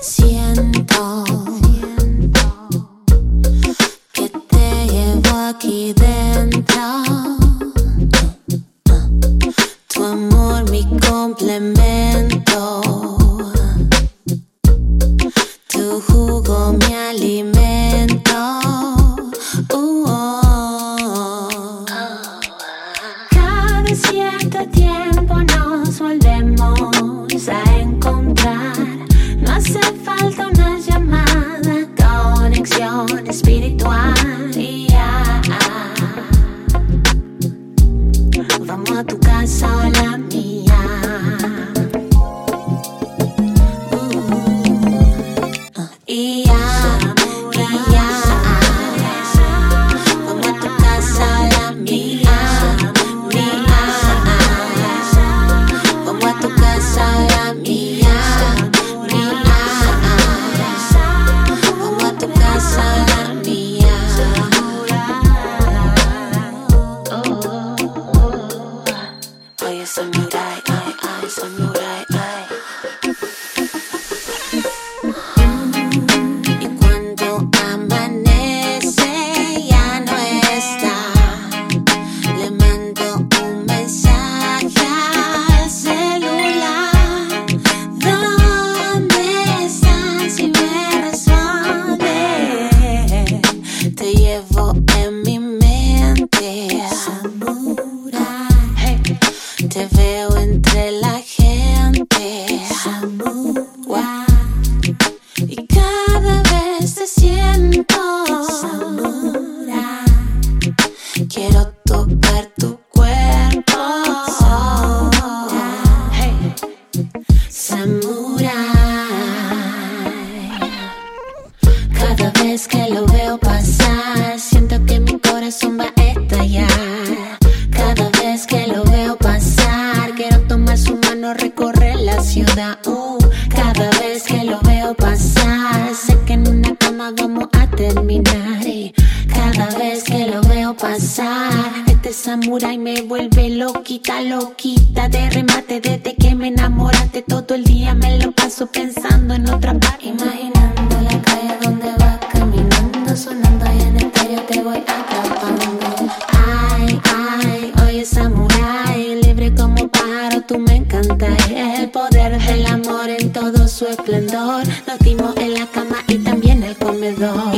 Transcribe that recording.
Siento Vamos a tu casa o a la mía. Samurai, ay, ay, samurai, ay. Recorrer la ciudad. Uh, Cada vez que lo veo pasar vamos a terminar y Cada vez que lo veo pasar Este samurai me vuelve loquita, loquita. De remate desde que me enamoraste Todo el día me lo paso pensando en otra parte. Imaginando la calle donde vas caminando Sonando y en estéreo te voy atrapando. Ay, ay, oye samurai Libre como pájaro, tú me encantas El su esplendor. Nos dimos en la cama y también en el comedor.